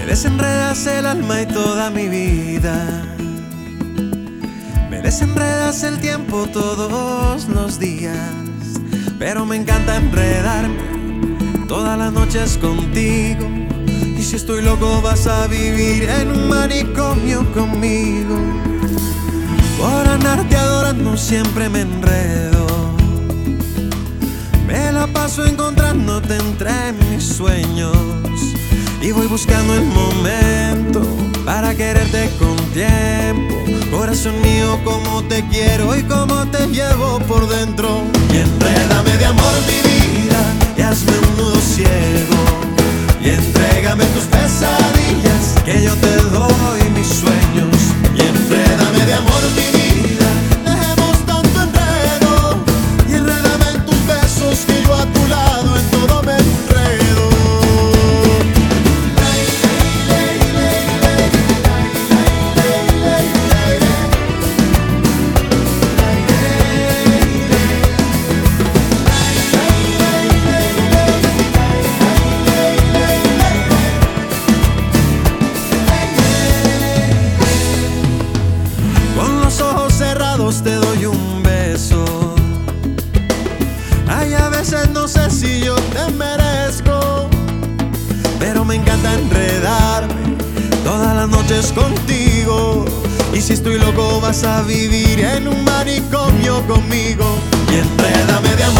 Me desenredas el alma y toda mi vida. Me desenredas el tiempo todos los días. Pero me encanta enredarme todas las noches contigo. Y si estoy loco vas a vivir en un manicomio conmigo. Por andarte adorando siempre me enredo. Me la paso encontrándote entre mis sueños. Voy buscando el momento para quererte con tiempo. Corazón mío, como te quiero y como te llevo por dentro. Y de amor mi vida Ay, a veces no sé si yo te merezco, pero me encanta enredarme todas las noches contigo. Y si estoy loco vas a vivir en un manicomio conmigo. Y enrédame de amor